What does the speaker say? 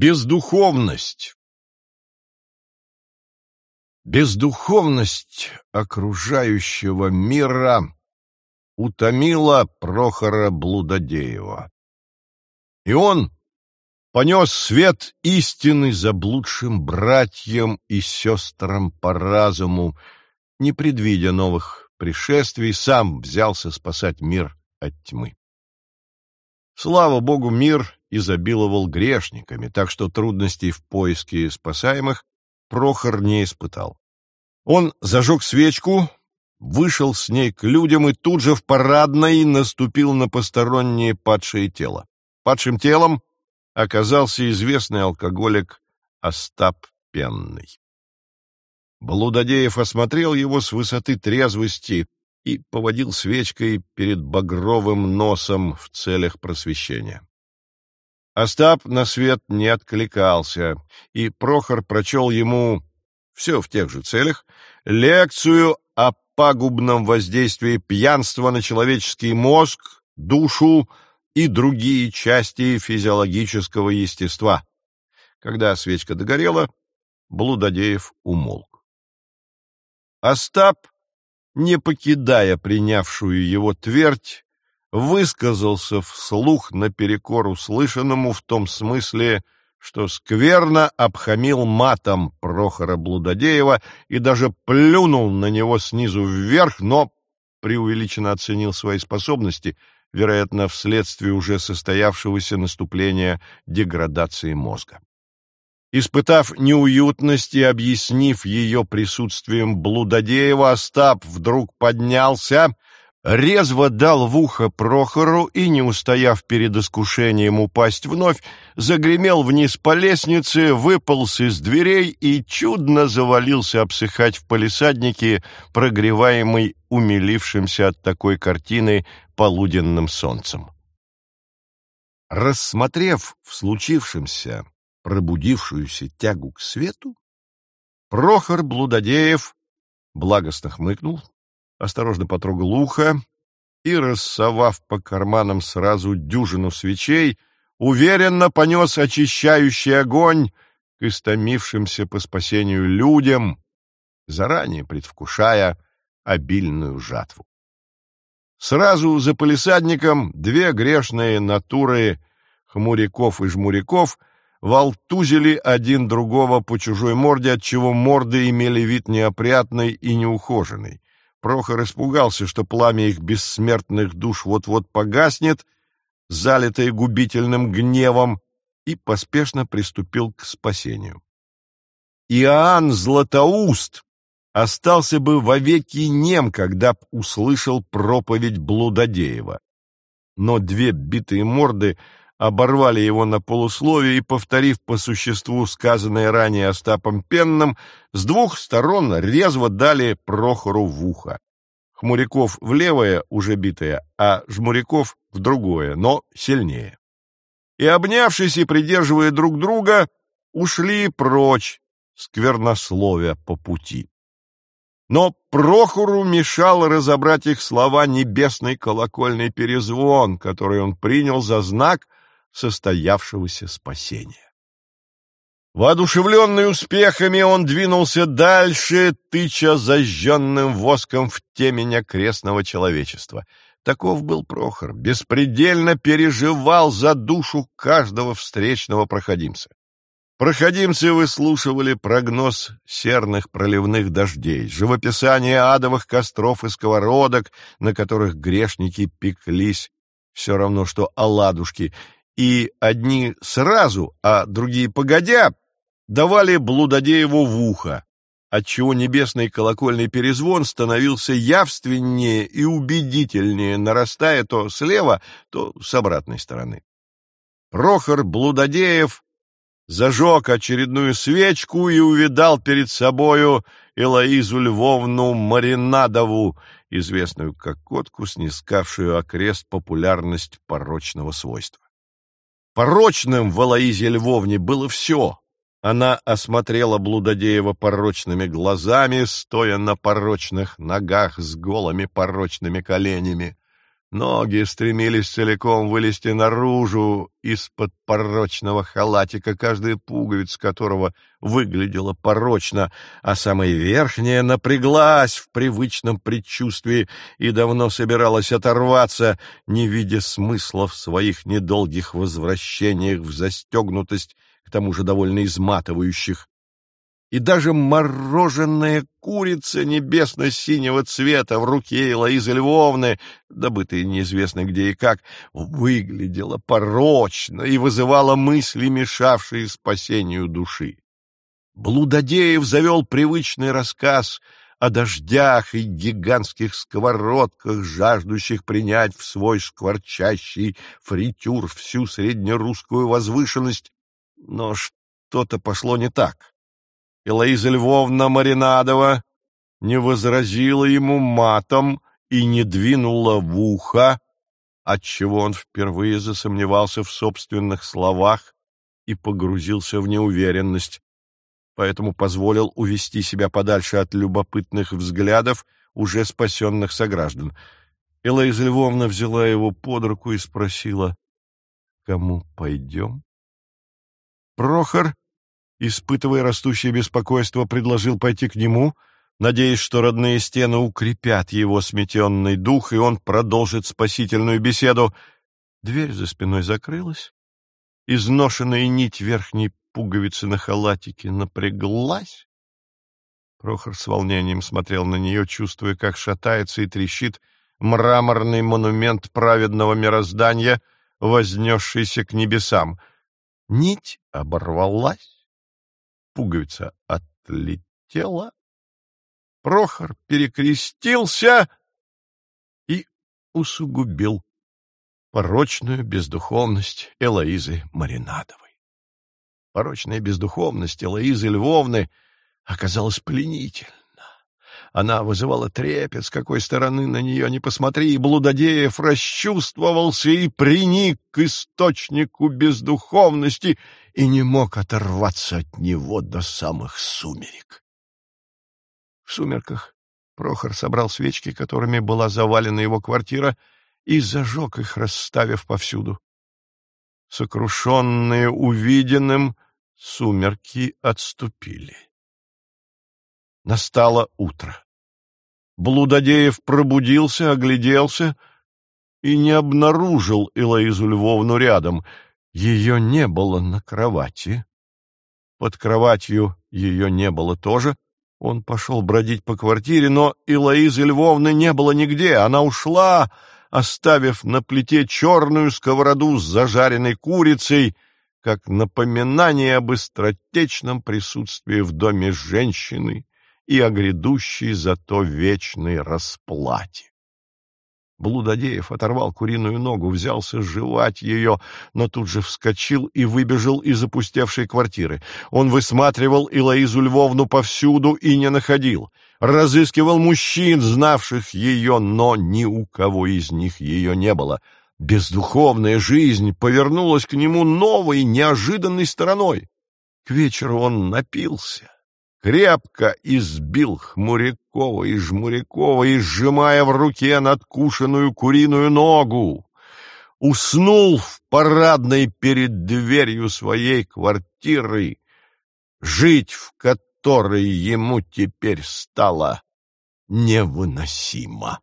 Бездуховность Бездуховность окружающего мира утомила Прохора Блудодеева. И он понес свет истины заблудшим братьям и сестрам по разуму, не предвидя новых пришествий, сам взялся спасать мир от тьмы. Слава богу, мир изобиловал грешниками, так что трудностей в поиске спасаемых Прохор не испытал. Он зажег свечку, вышел с ней к людям и тут же в парадной наступил на постороннее падшее тело. Падшим телом оказался известный алкоголик Остап Пенный. Блудодеев осмотрел его с высоты трезвости и поводил свечкой перед багровым носом в целях просвещения. Остап на свет не откликался, и Прохор прочел ему, все в тех же целях, лекцию о пагубном воздействии пьянства на человеческий мозг, душу и другие части физиологического естества. Когда свечка догорела, Блудодеев умолк. Остап, не покидая принявшую его твердь, высказался вслух наперекор услышанному в том смысле, что скверно обхамил матом Прохора Блудодеева и даже плюнул на него снизу вверх, но преувеличенно оценил свои способности, вероятно, вследствие уже состоявшегося наступления деградации мозга. Испытав неуютность и объяснив ее присутствием Блудодеева, Остап вдруг поднялся резво дал в ухо Прохору и, не устояв перед искушением упасть вновь, загремел вниз по лестнице, выполз из дверей и чудно завалился обсыхать в палисаднике, прогреваемый умилившимся от такой картины полуденным солнцем. Рассмотрев в случившемся пробудившуюся тягу к свету, Прохор Блудодеев благостно хмыкнул, осторожно потрогал ухо и, рассовав по карманам сразу дюжину свечей, уверенно понес очищающий огонь к истомившимся по спасению людям, заранее предвкушая обильную жатву. Сразу за полисадником две грешные натуры хмуряков и жмуряков волтузили один другого по чужой морде, отчего морды имели вид неопрятный и неухоженный. Прохор испугался, что пламя их бессмертных душ вот-вот погаснет, залитое губительным гневом, и поспешно приступил к спасению. Иоанн Златоуст остался бы вовеки нем, когда б услышал проповедь Блудодеева. Но две битые морды оборвали его на полусловие и, повторив по существу сказанное ранее Остапом Пенным, с двух сторон резво дали Прохору в ухо. Хмуряков в левое, уже битое, а Жмуряков в другое, но сильнее. И, обнявшись и придерживая друг друга, ушли прочь, сквернословия по пути. Но Прохору мешал разобрать их слова небесный колокольный перезвон, который он принял за знак — состоявшегося спасения. Воодушевленный успехами, он двинулся дальше, тыча зажженным воском в темень окрестного человечества. Таков был Прохор, беспредельно переживал за душу каждого встречного проходимца. Проходимцы выслушивали прогноз серных проливных дождей, живописание адовых костров и сковородок, на которых грешники пеклись, все равно что оладушки, и одни сразу, а другие погодя, давали Блудодееву в ухо, отчего небесный колокольный перезвон становился явственнее и убедительнее, нарастая то слева, то с обратной стороны. Прохор Блудодеев зажег очередную свечку и увидал перед собою Элоизу Львовну Маринадову, известную как котку, снискавшую окрест популярность порочного свойства. Порочным в Алоизе Львовне было все. Она осмотрела Блудодеева порочными глазами, стоя на порочных ногах с голыми порочными коленями. Ноги стремились целиком вылезти наружу из-под порочного халатика, каждая пуговица которого выглядела порочно, а самая верхняя напряглась в привычном предчувствии и давно собиралась оторваться, не видя смысла в своих недолгих возвращениях в застегнутость, к тому же довольно изматывающих и даже мороженая курица небесно-синего цвета в руке Элоизы Львовны, добытая неизвестно где и как, выглядела порочно и вызывала мысли, мешавшие спасению души. Блудодеев завел привычный рассказ о дождях и гигантских сковородках, жаждущих принять в свой скворчащий фритюр всю среднерусскую возвышенность, но что-то пошло не так. Элоиза Львовна Маринадова не возразила ему матом и не двинула в ухо, отчего он впервые засомневался в собственных словах и погрузился в неуверенность, поэтому позволил увести себя подальше от любопытных взглядов уже спасенных сограждан. Элоиза Львовна взяла его под руку и спросила, «Кому пойдем?» Прохор испытывая растущее беспокойство, предложил пойти к нему, надеясь, что родные стены укрепят его сметенный дух, и он продолжит спасительную беседу. Дверь за спиной закрылась, изношенная нить верхней пуговицы на халатике напряглась. Прохор с волнением смотрел на нее, чувствуя, как шатается и трещит мраморный монумент праведного мироздания, вознесшийся к небесам. Нить оборвалась, пуговица отлетела. Прохор перекрестился и усугубил порочную бездуховность Элоизы Маринадовой. Порочная бездуховность Элоизы Львовны оказалась пленительна. Она вызывала трепет, с какой стороны на нее не посмотри, и Блудодеев расчувствовался и приник к источнику бездуховности и не мог оторваться от него до самых сумерек. В сумерках Прохор собрал свечки, которыми была завалена его квартира, и зажег их, расставив повсюду. Сокрушенные увиденным, сумерки отступили. Настало утро. Блудодеев пробудился, огляделся и не обнаружил Илоизу Львовну рядом. Ее не было на кровати. Под кроватью ее не было тоже. Он пошел бродить по квартире, но Илоизы Львовны не было нигде. Она ушла, оставив на плите черную сковороду с зажаренной курицей, как напоминание об быстротечном присутствии в доме женщины, и о грядущей зато вечной расплате. Блудодеев оторвал куриную ногу, взялся жевать ее, но тут же вскочил и выбежал из опустевшей квартиры. Он высматривал Илоизу Львовну повсюду и не находил. Разыскивал мужчин, знавших ее, но ни у кого из них ее не было. Бездуховная жизнь повернулась к нему новой, неожиданной стороной. К вечеру он напился крепко избил Хмурякова и Жмурякова, и сжимая в руке надкушенную куриную ногу. Уснул в парадной перед дверью своей квартиры, жить в которой ему теперь стало невыносимо.